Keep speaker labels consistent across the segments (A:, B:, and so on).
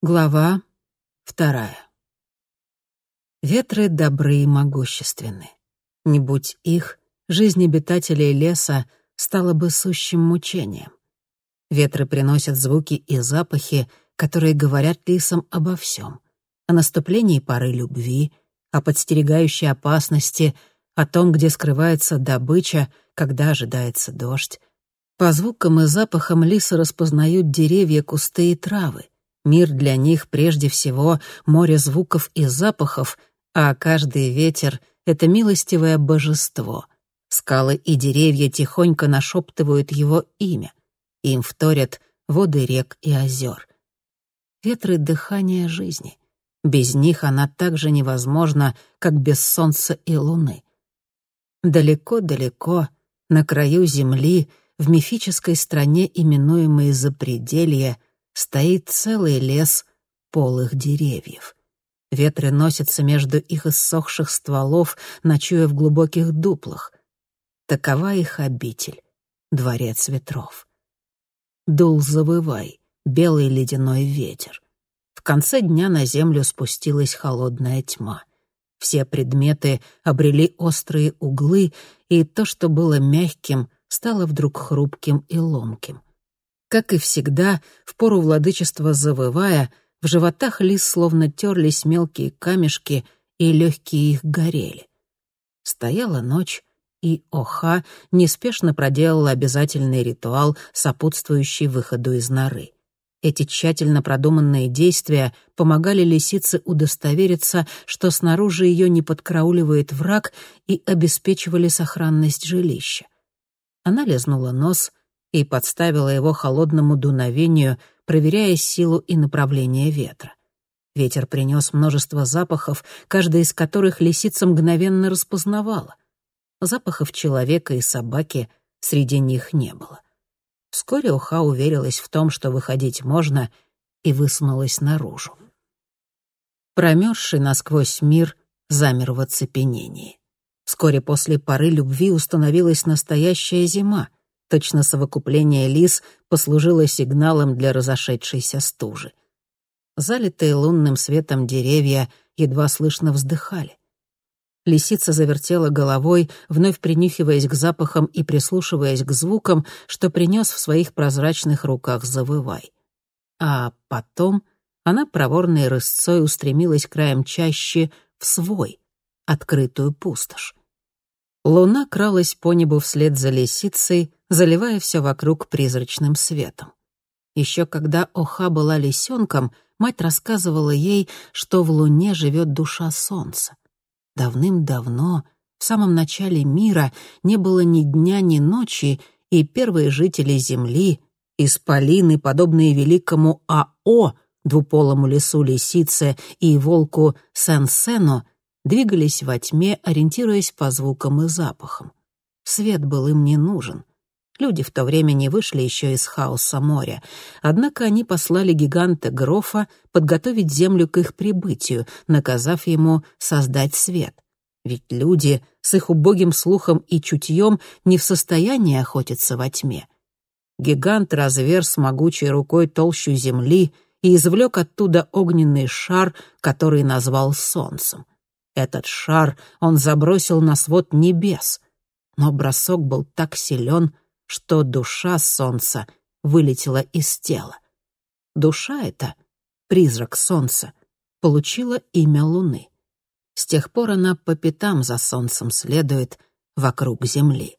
A: Глава вторая. Ветры добры и могущественны. Не будь их, жизнь обитателей леса стала бы сущим мучением. Ветры приносят звуки и запахи, которые говорят лисам обо всем. О наступлении поры любви, о подстерегающей опасности, о том, где скрывается добыча, когда ожидается дождь. По звукам и запахам лисы распознают деревья, кусты и травы — Мир для них прежде всего море звуков и запахов, а каждый ветер — это милостивое божество. Скалы и деревья тихонько нашептывают его имя. Им вторят воды рек и озер. Ветры — дыхание жизни. Без них она так же невозможна, как без солнца и луны. Далеко-далеко, на краю земли, в мифической стране, именуемой Запределье, стоит целый лес полых деревьев. Ветры носятся между их иссохших стволов, ночуя в глубоких дуплах. Такова их обитель, дворец ветров. Дул завывай, белый ледяной ветер. В конце дня на землю спустилась холодная тьма. Все предметы обрели острые углы, и то, что было мягким, стало вдруг хрупким и ломким. Как и всегда, в пору владычества завывая, в животах лис словно терлись мелкие камешки, и легкие их горели. Стояла ночь, и Оха неспешно проделала обязательный ритуал, сопутствующий выходу из норы. Эти тщательно продуманные действия помогали лисице удостовериться, что снаружи ее не подкрауливает враг, и обеспечивали сохранность жилища. Она лизнула нос, и подставила его холодному дуновению, проверяя силу и направление ветра. Ветер принес множество запахов, каждый из которых лисица мгновенно распознавала. Запахов человека и собаки среди них не было. Вскоре Уха уверилась в том, что выходить можно, и высунулась наружу. Промерзший насквозь мир замер в оцепенении. Вскоре после поры любви установилась настоящая зима — Точно совокупление лис послужило сигналом для разошедшейся стужи. Залитые лунным светом деревья едва слышно вздыхали. Лисица завертела головой, вновь принюхиваясь к запахам и прислушиваясь к звукам, что принес в своих прозрачных руках завывай. А потом она проворной рысцой устремилась краем чаще в свой, открытую пустошь. Луна кралась по небу вслед за лисицей, заливая все вокруг призрачным светом. Еще когда Оха была лисенком, мать рассказывала ей, что в луне живет душа солнца. Давным-давно, в самом начале мира, не было ни дня, ни ночи, и первые жители Земли, исполины, подобные великому Ао, двуполому лесу лисице и волку Сен-Сену, двигались во тьме, ориентируясь по звукам и запахам. Свет был им не нужен. Люди в то время не вышли еще из хаоса моря. Однако они послали гиганта Грофа подготовить землю к их прибытию, наказав ему создать свет. Ведь люди с их убогим слухом и чутьем не в состоянии охотиться во тьме. Гигант разверз могучей рукой толщу земли и извлек оттуда огненный шар, который назвал солнцем. Этот шар он забросил на свод небес, но бросок был так силен, что душа солнца вылетела из тела. Душа эта, призрак солнца, получила имя Луны. С тех пор она по пятам за солнцем следует вокруг Земли.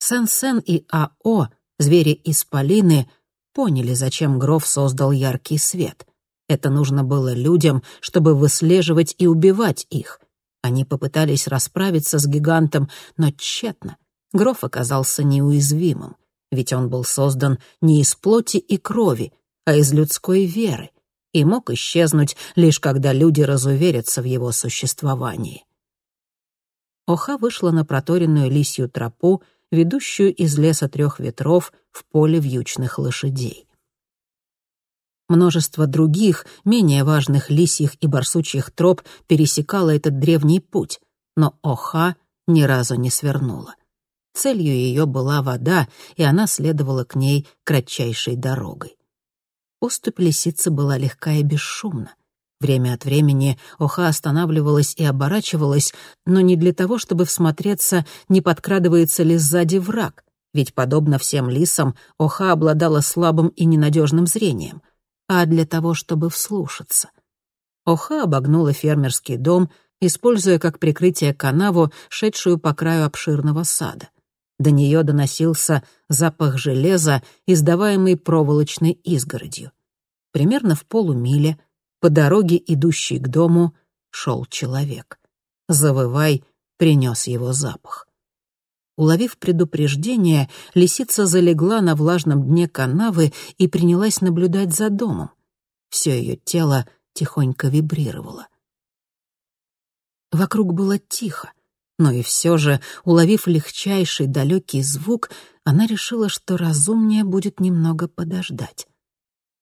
A: Сен-Сен и А.О., звери-исполины, поняли, зачем Гров создал яркий свет. Это нужно было людям, чтобы выслеживать и убивать их. Они попытались расправиться с гигантом, но тщетно — Гроф оказался неуязвимым, ведь он был создан не из плоти и крови, а из людской веры, и мог исчезнуть лишь когда люди разуверятся в его существовании. Оха вышла на проторенную лисью тропу, ведущую из леса трех ветров в поле вьючных лошадей. Множество других, менее важных лисьих и барсучьих троп пересекало этот древний путь, но Оха ни разу не свернула. Целью ее была вода, и она следовала к ней кратчайшей дорогой. Поступь лисицы была легка и бесшумна. Время от времени Оха останавливалась и оборачивалась, но не для того, чтобы всмотреться, не подкрадывается ли сзади враг, ведь, подобно всем лисам, Оха обладала слабым и ненадежным зрением, а для того, чтобы вслушаться. Оха обогнула фермерский дом, используя как прикрытие канаву, шедшую по краю обширного сада. До нее доносился запах железа, издаваемый проволочной изгородью. Примерно в полумиле по дороге, идущей к дому, шел человек. Завывай принес его запах. Уловив предупреждение, лисица залегла на влажном дне канавы и принялась наблюдать за домом. Все ее тело тихонько вибрировало. Вокруг было тихо, но и все же, уловив легчайший далекий звук, она решила, что разумнее будет немного подождать.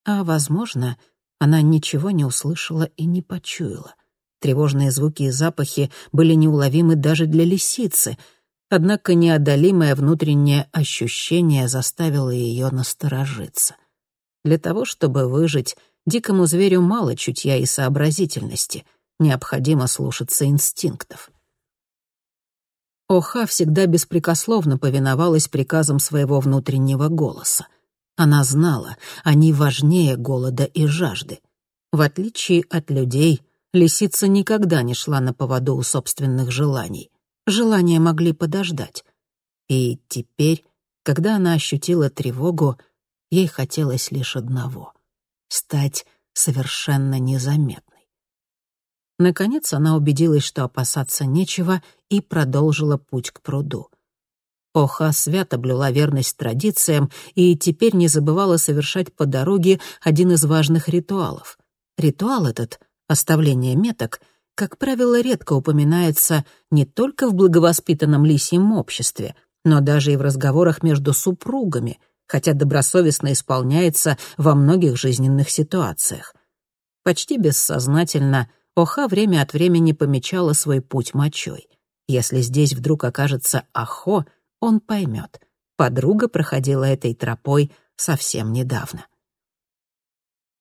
A: А, возможно, она ничего не услышала и не почуяла. Тревожные звуки и запахи были неуловимы даже для лисицы, однако неодолимое внутреннее ощущение заставило ее насторожиться. Для того, чтобы выжить, дикому зверю мало чутья и сообразительности, необходимо слушаться инстинктов. Оха всегда беспрекословно повиновалась приказам своего внутреннего голоса. Она знала, они важнее голода и жажды. В отличие от людей, лисица никогда не шла на поводу у собственных желаний. Желания могли подождать. И теперь, когда она ощутила тревогу, ей хотелось лишь одного — стать совершенно незаметной. Наконец она убедилась, что опасаться нечего, и продолжила путь к пруду. Оха свято блюла верность традициям и теперь не забывала совершать по дороге один из важных ритуалов. Ритуал этот, оставление меток, как правило, редко упоминается не только в благовоспитанном лисьем обществе, но даже и в разговорах между супругами, хотя добросовестно исполняется во многих жизненных ситуациях. Почти бессознательно Оха время от времени помечала свой путь мочой. Если здесь вдруг окажется Ахо, он поймет. Подруга проходила этой тропой совсем недавно.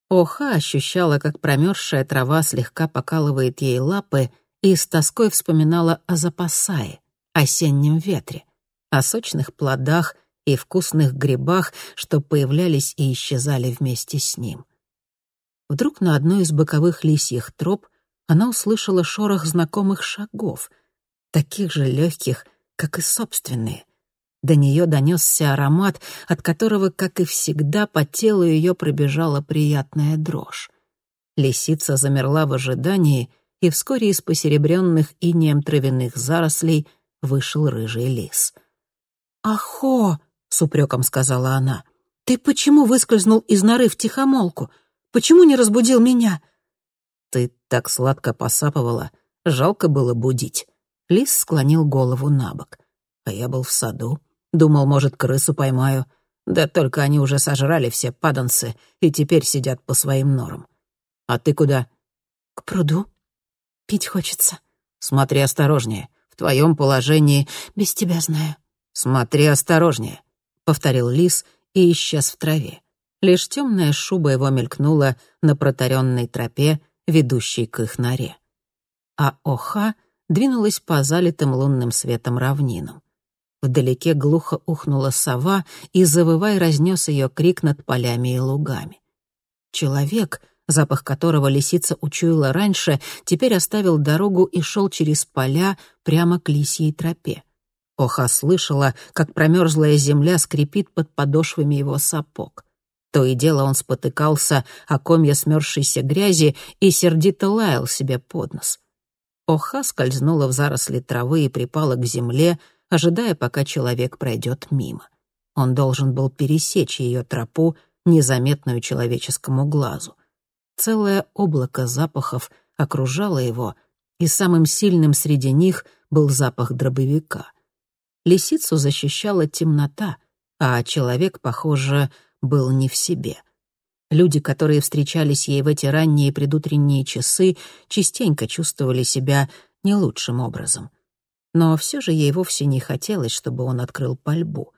A: Оха ощущала, как промерзшая трава слегка покалывает ей лапы, и с тоской вспоминала о запасае, осеннем ветре, о сочных плодах и вкусных грибах, что появлялись и исчезали вместе с ним. Вдруг на одной из боковых лисьих троп она услышала шорох знакомых шагов, таких же легких, как и собственные. До нее донесся аромат, от которого, как и всегда, по телу ее пробежала приятная дрожь. Лисица замерла в ожидании, и вскоре из посеребренных инеем травяных зарослей вышел рыжий лис. «Ахо!» — с упреком сказала она. «Ты почему выскользнул из норы в тихомолку? Почему не разбудил меня?» Ты так сладко посапывала, жалко было будить. Лис склонил голову на бок. А я был в саду. Думал, может, крысу поймаю. Да только они уже сожрали все паданцы и теперь сидят по своим норам. А ты куда? К пруду. Пить хочется. Смотри осторожнее. В твоем положении... Без тебя знаю. Смотри осторожнее, — повторил лис и исчез в траве. Лишь темная шуба его мелькнула на протаренной тропе, ведущей к их норе. А Оха двинулась по залитым лунным светом равнинам. Вдалеке глухо ухнула сова, и завывай разнес ее крик над полями и лугами. Человек, запах которого лисица учуяла раньше, теперь оставил дорогу и шел через поля прямо к лисьей тропе. Оха слышала, как промерзлая земля скрипит под подошвами его сапог. То и дело он спотыкался о комья смерзшейся грязи и сердито лаял себе под нос. Оха скользнула в заросли травы и припала к земле, ожидая, пока человек пройдет мимо. Он должен был пересечь ее тропу, незаметную человеческому глазу. Целое облако запахов окружало его, и самым сильным среди них был запах дробовика. Лисицу защищала темнота, а человек, похоже, был не в себе. Люди, которые встречались ей в эти ранние предутренние часы, частенько чувствовали себя не лучшим образом. Но все же ей вовсе не хотелось, чтобы он открыл пальбу.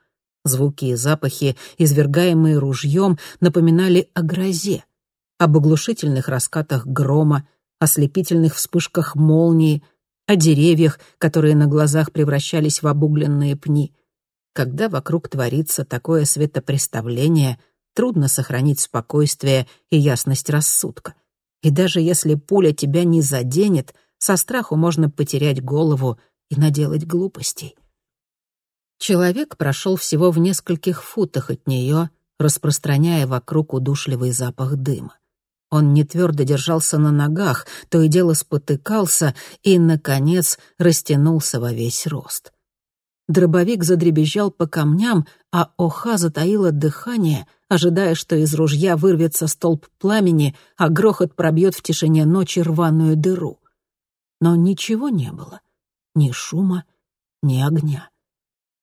A: Звуки и запахи, извергаемые ружьем, напоминали о грозе, об оглушительных раскатах грома, ослепительных вспышках молнии, о деревьях, которые на глазах превращались в обугленные пни. Когда вокруг творится такое светопреставление, трудно сохранить спокойствие и ясность рассудка. И даже если пуля тебя не заденет, со страху можно потерять голову и наделать глупостей. Человек прошел всего в нескольких футах от нее, распространяя вокруг удушливый запах дыма. Он не твердо держался на ногах, то и дело спотыкался и, наконец, растянулся во весь рост. Дробовик задребезжал по камням, а Оха затаила дыхание, ожидая, что из ружья вырвется столб пламени, а грохот пробьет в тишине ночи рваную дыру. Но ничего не было. Ни шума, ни огня.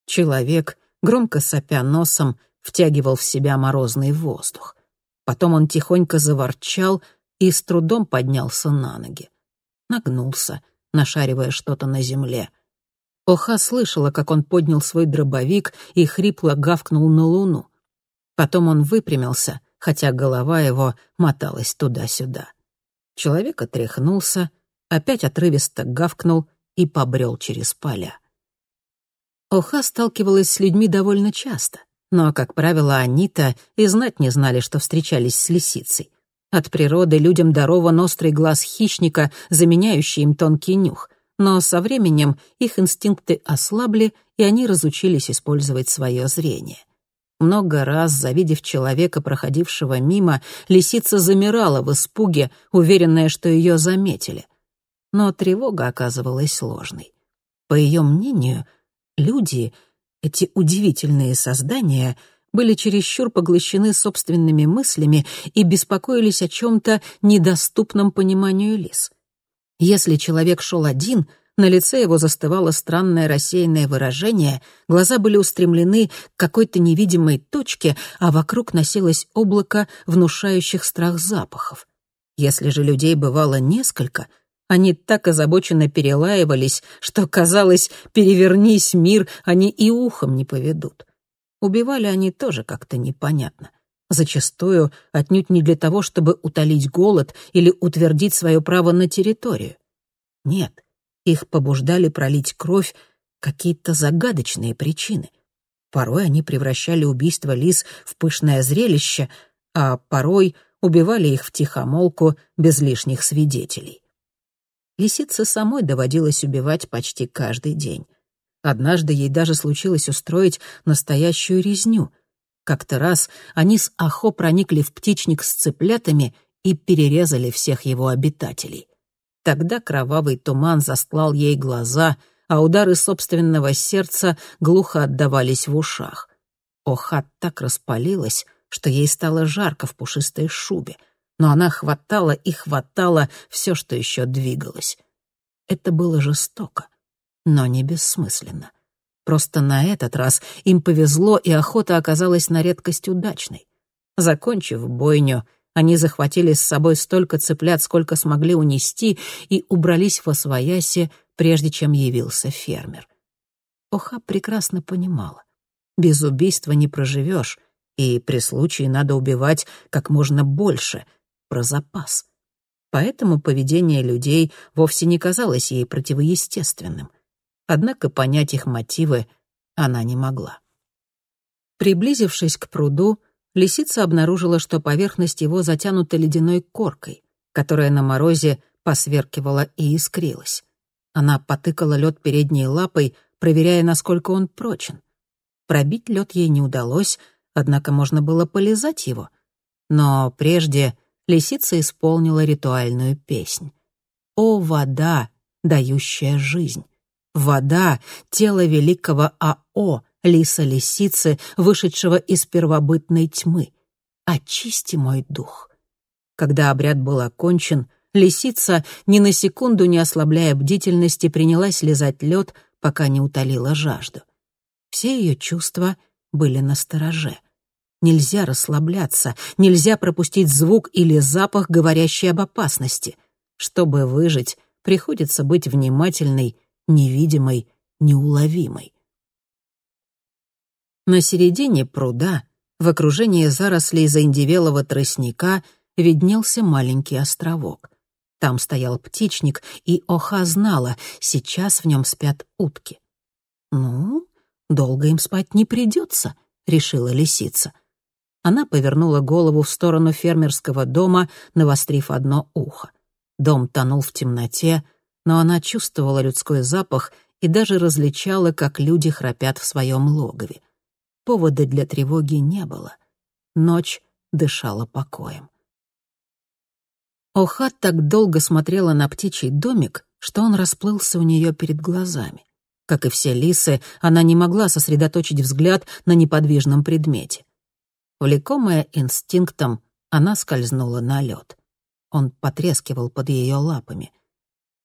A: Человек, громко сопя носом, втягивал в себя морозный воздух. Потом он тихонько заворчал и с трудом поднялся на ноги. Нагнулся, нашаривая что-то на земле. Оха слышала, как он поднял свой дробовик и хрипло гавкнул на луну. Потом он выпрямился, хотя голова его моталась туда-сюда. Человек отряхнулся, опять отрывисто гавкнул и побрел через поля. Оха сталкивалась с людьми довольно часто, но, как правило, они-то и знать не знали, что встречались с лисицей. От природы людям дарован острый глаз хищника, заменяющий им тонкий нюх, но со временем их инстинкты ослабли, и они разучились использовать свое зрение. Много раз, завидев человека, проходившего мимо, лисица замирала в испуге, уверенная, что ее заметили. Но тревога оказывалась сложной. По ее мнению, Люди, эти удивительные создания, были чересчур поглощены собственными мыслями и беспокоились о чем-то недоступном пониманию лис. Если человек шел один, на лице его застывало странное рассеянное выражение, глаза были устремлены к какой-то невидимой точке, а вокруг носилось облако внушающих страх запахов. Если же людей бывало несколько — они так озабоченно перелаивались, что, казалось, перевернись мир, они и ухом не поведут. Убивали они тоже как-то непонятно. Зачастую отнюдь не для того, чтобы утолить голод или утвердить свое право на территорию. Нет, их побуждали пролить кровь какие-то загадочные причины. Порой они превращали убийство лис в пышное зрелище, а порой убивали их в тихомолку без лишних свидетелей. Лисице самой доводилось убивать почти каждый день. Однажды ей даже случилось устроить настоящую резню. Как-то раз они с Ахо проникли в птичник с цыплятами и перерезали всех его обитателей. Тогда кровавый туман застлал ей глаза, а удары собственного сердца глухо отдавались в ушах. Оха так распалилась, что ей стало жарко в пушистой шубе — но она хватала и хватала все, что еще двигалось. Это было жестоко, но не бессмысленно. Просто на этот раз им повезло, и охота оказалась на редкость удачной. Закончив бойню, они захватили с собой столько цыплят, сколько смогли унести, и убрались в освояси, прежде чем явился фермер. Оха прекрасно понимала. Без убийства не проживешь, и при случае надо убивать как можно больше, про запас. Поэтому поведение людей вовсе не казалось ей противоестественным. Однако понять их мотивы она не могла. Приблизившись к пруду, лисица обнаружила, что поверхность его затянута ледяной коркой, которая на морозе посверкивала и искрилась. Она потыкала лед передней лапой, проверяя, насколько он прочен. Пробить лед ей не удалось, однако можно было полезать его. Но прежде лисица исполнила ритуальную песнь. «О, вода, дающая жизнь! Вода — тело великого Ао, лиса-лисицы, вышедшего из первобытной тьмы. Очисти мой дух!» Когда обряд был окончен, лисица, ни на секунду не ослабляя бдительности, принялась лизать лед, пока не утолила жажду. Все ее чувства были на стороже. Нельзя расслабляться, нельзя пропустить звук или запах, говорящий об опасности. Чтобы выжить, приходится быть внимательной, невидимой, неуловимой. На середине пруда, в окружении зарослей заиндевелого тростника, виднелся маленький островок. Там стоял птичник, и Оха знала, сейчас в нем спят утки. «Ну, долго им спать не придется», — решила лисица. Она повернула голову в сторону фермерского дома, навострив одно ухо. Дом тонул в темноте, но она чувствовала людской запах и даже различала, как люди храпят в своем логове. Повода для тревоги не было. Ночь дышала покоем. Оха так долго смотрела на птичий домик, что он расплылся у нее перед глазами. Как и все лисы, она не могла сосредоточить взгляд на неподвижном предмете. Влекомая инстинктом, она скользнула на лед. Он потрескивал под ее лапами.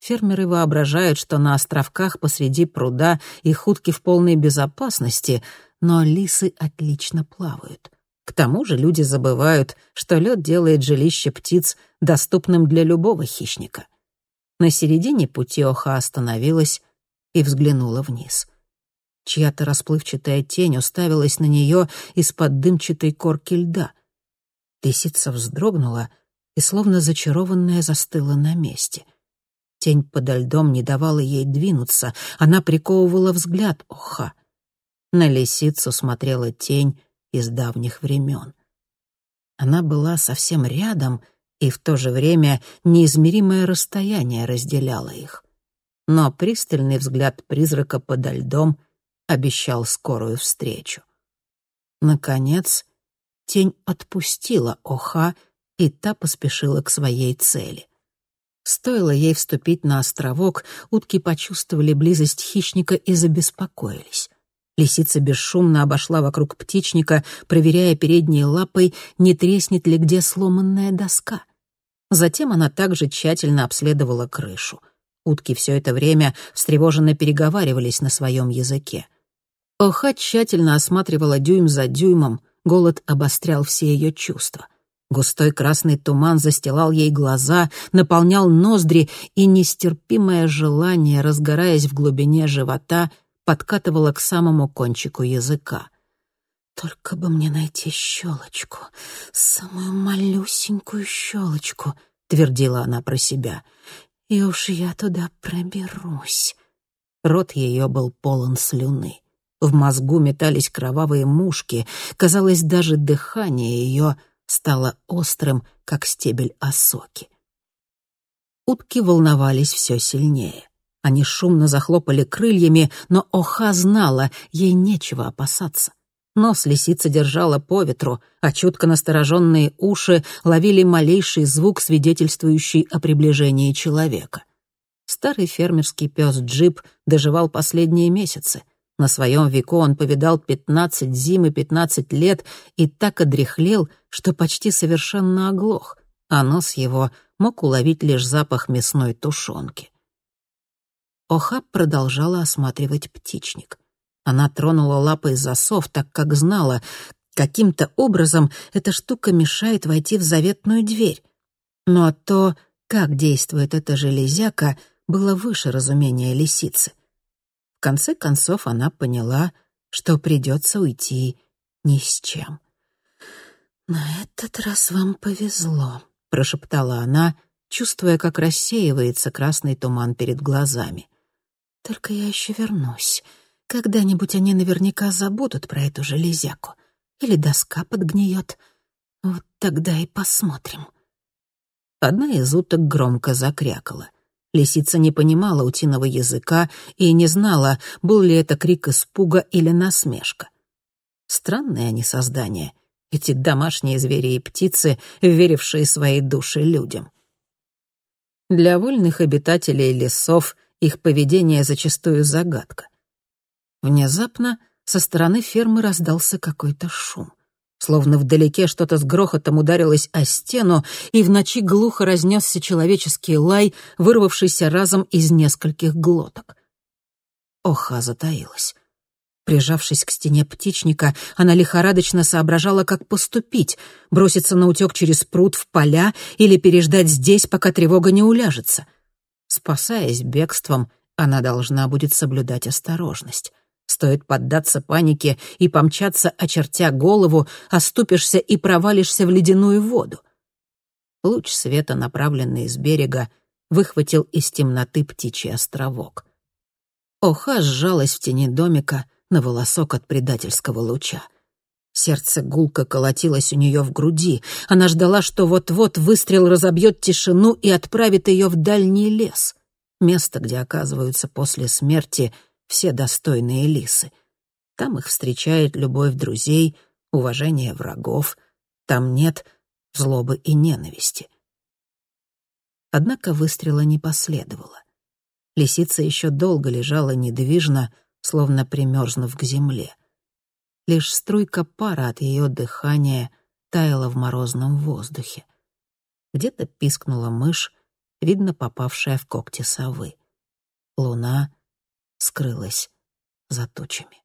A: Фермеры воображают, что на островках посреди пруда их утки в полной безопасности, но лисы отлично плавают. К тому же люди забывают, что лед делает жилище птиц доступным для любого хищника. На середине пути Оха остановилась и взглянула вниз. Чья-то расплывчатая тень уставилась на нее из-под дымчатой корки льда. Лисица вздрогнула и, словно зачарованная, застыла на месте. Тень подо льдом не давала ей двинуться, она приковывала взгляд Оха. На лисицу смотрела тень из давних времен. Она была совсем рядом, и в то же время неизмеримое расстояние разделяло их. Но пристальный взгляд призрака подо льдом обещал скорую встречу. Наконец, тень отпустила Оха, и та поспешила к своей цели. Стоило ей вступить на островок, утки почувствовали близость хищника и забеспокоились. Лисица бесшумно обошла вокруг птичника, проверяя передней лапой, не треснет ли где сломанная доска. Затем она также тщательно обследовала крышу. Утки все это время встревоженно переговаривались на своем языке. Оха тщательно осматривала дюйм за дюймом, голод обострял все ее чувства. Густой красный туман застилал ей глаза, наполнял ноздри, и нестерпимое желание, разгораясь в глубине живота, подкатывала к самому кончику языка. «Только бы мне найти щелочку, самую малюсенькую щелочку», — твердила она про себя. «И уж я туда проберусь». Рот ее был полон слюны. В мозгу метались кровавые мушки. Казалось, даже дыхание ее стало острым, как стебель осоки. Утки волновались все сильнее. Они шумно захлопали крыльями, но Оха знала, ей нечего опасаться. Нос лисица держала по ветру, а чутко настороженные уши ловили малейший звук, свидетельствующий о приближении человека. Старый фермерский пес Джип доживал последние месяцы. На своем веку он повидал пятнадцать зим и пятнадцать лет и так одряхлел, что почти совершенно оглох, а нос его мог уловить лишь запах мясной тушенки. Охаб продолжала осматривать птичник. Она тронула лапой засов, так как знала, каким-то образом эта штука мешает войти в заветную дверь. Но то, как действует эта железяка, было выше разумения лисицы. Конце концов она поняла, что придется уйти ни с чем. «На этот раз вам повезло», — прошептала она, чувствуя, как рассеивается красный туман перед глазами. Только я еще вернусь. Когда-нибудь они наверняка забудут про эту железяку. Или доска подгниет. Вот тогда и посмотрим. Одна из уток громко закрякала. Лисица не понимала утиного языка и не знала, был ли это крик испуга или насмешка. Странные они создания, эти домашние звери и птицы, верившие свои души людям. Для вольных обитателей лесов их поведение зачастую загадка. Внезапно со стороны фермы раздался какой-то шум. Словно вдалеке что-то с грохотом ударилось о стену, и в ночи глухо разнесся человеческий лай, вырвавшийся разом из нескольких глоток. Оха затаилась. Прижавшись к стене птичника, она лихорадочно соображала, как поступить — броситься на утек через пруд в поля или переждать здесь, пока тревога не уляжется — Спасаясь бегством, она должна будет соблюдать осторожность. Стоит поддаться панике и помчаться, очертя голову, оступишься и провалишься в ледяную воду. Луч света, направленный с берега, выхватил из темноты птичий островок. Оха сжалась в тени домика на волосок от предательского луча. Сердце гулко колотилось у нее в груди. Она ждала, что вот-вот выстрел разобьет тишину и отправит ее в дальний лес. Место, где оказываются после смерти все достойные лисы. Там их встречает любовь друзей, уважение врагов. Там нет злобы и ненависти. Однако выстрела не последовало. Лисица еще долго лежала недвижно, словно примерзнув к земле. Лишь струйка пара от ее дыхания таяла в морозном воздухе. Где-то пискнула мышь, видно, попавшая в когти совы. Луна скрылась за тучами.